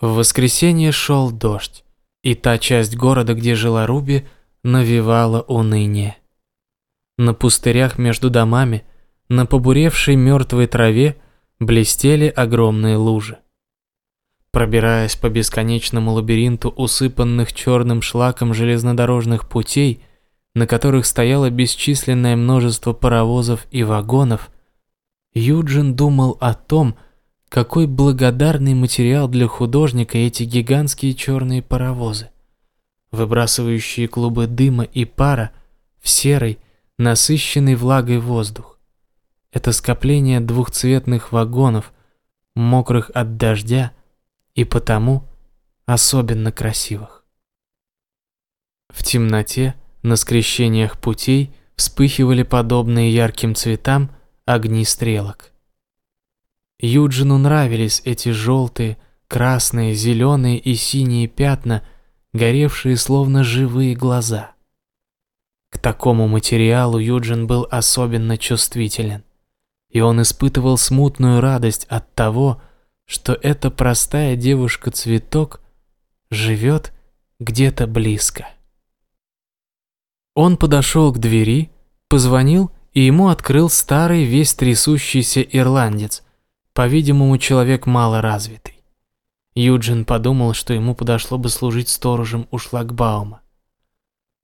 В воскресенье шел дождь, и та часть города, где жила Руби, навевала уныние. На пустырях между домами, на побуревшей мертвой траве блестели огромные лужи. Пробираясь по бесконечному лабиринту усыпанных черным шлаком железнодорожных путей, на которых стояло бесчисленное множество паровозов и вагонов, Юджин думал о том, какой благодарный материал для художника эти гигантские черные паровозы, выбрасывающие клубы дыма и пара в серый, насыщенный влагой воздух. Это скопление двухцветных вагонов, мокрых от дождя и потому особенно красивых. В темноте на скрещениях путей вспыхивали подобные ярким цветам огни стрелок. Юджину нравились эти желтые, красные, зеленые и синие пятна, горевшие словно живые глаза. К такому материалу Юджин был особенно чувствителен, и он испытывал смутную радость от того, что эта простая девушка-цветок живет где-то близко. Он подошел к двери, позвонил, и ему открыл старый весь трясущийся ирландец, по-видимому, человек малоразвитый. Юджин подумал, что ему подошло бы служить сторожем у шлагбаума.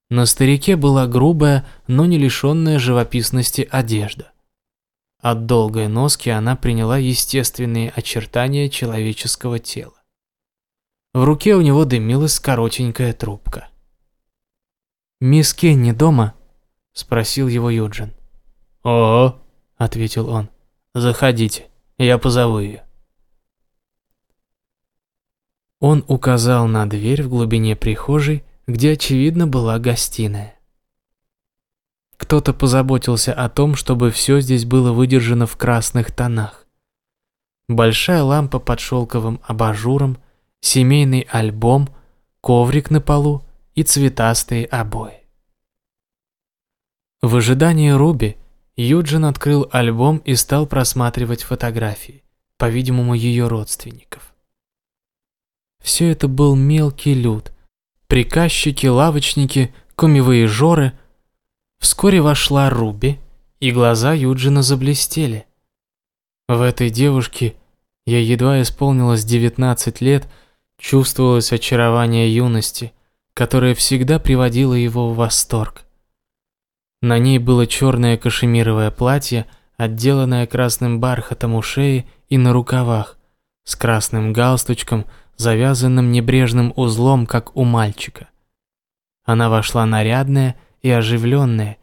На старике была грубая, но не лишенная живописности одежда. От долгой носки она приняла естественные очертания человеческого тела. В руке у него дымилась коротенькая трубка. «Мисс Кенни дома?» – спросил его Юджин. «О, – ответил он. «Заходите». Я позову ее. Он указал на дверь в глубине прихожей, где, очевидно, была гостиная. Кто-то позаботился о том, чтобы все здесь было выдержано в красных тонах. Большая лампа под шелковым абажуром, семейный альбом, коврик на полу и цветастые обои. В ожидании Руби Юджин открыл альбом и стал просматривать фотографии, по-видимому, ее родственников. Все это был мелкий люд. Приказчики, лавочники, комивые жоры. Вскоре вошла Руби, и глаза Юджина заблестели. В этой девушке, я едва исполнилось 19 лет, чувствовалось очарование юности, которое всегда приводило его в восторг. На ней было черное кашемировое платье, отделанное красным бархатом у шеи и на рукавах, с красным галстучком, завязанным небрежным узлом, как у мальчика. Она вошла нарядная и оживленная,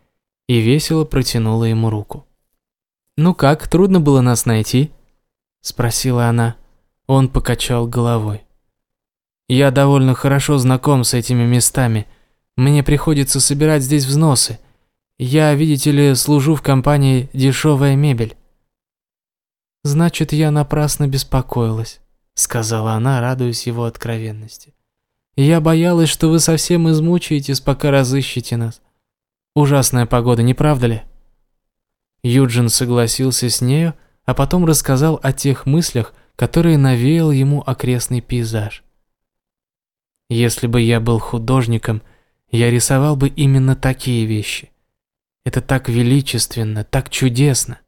и весело протянула ему руку. «Ну как, трудно было нас найти?» – спросила она. Он покачал головой. «Я довольно хорошо знаком с этими местами. Мне приходится собирать здесь взносы. Я, видите ли, служу в компании «Дешевая мебель». «Значит, я напрасно беспокоилась», — сказала она, радуясь его откровенности. «Я боялась, что вы совсем измучаетесь, пока разыщете нас. Ужасная погода, не правда ли?» Юджин согласился с нею, а потом рассказал о тех мыслях, которые навеял ему окрестный пейзаж. «Если бы я был художником, я рисовал бы именно такие вещи. Это так величественно, так чудесно.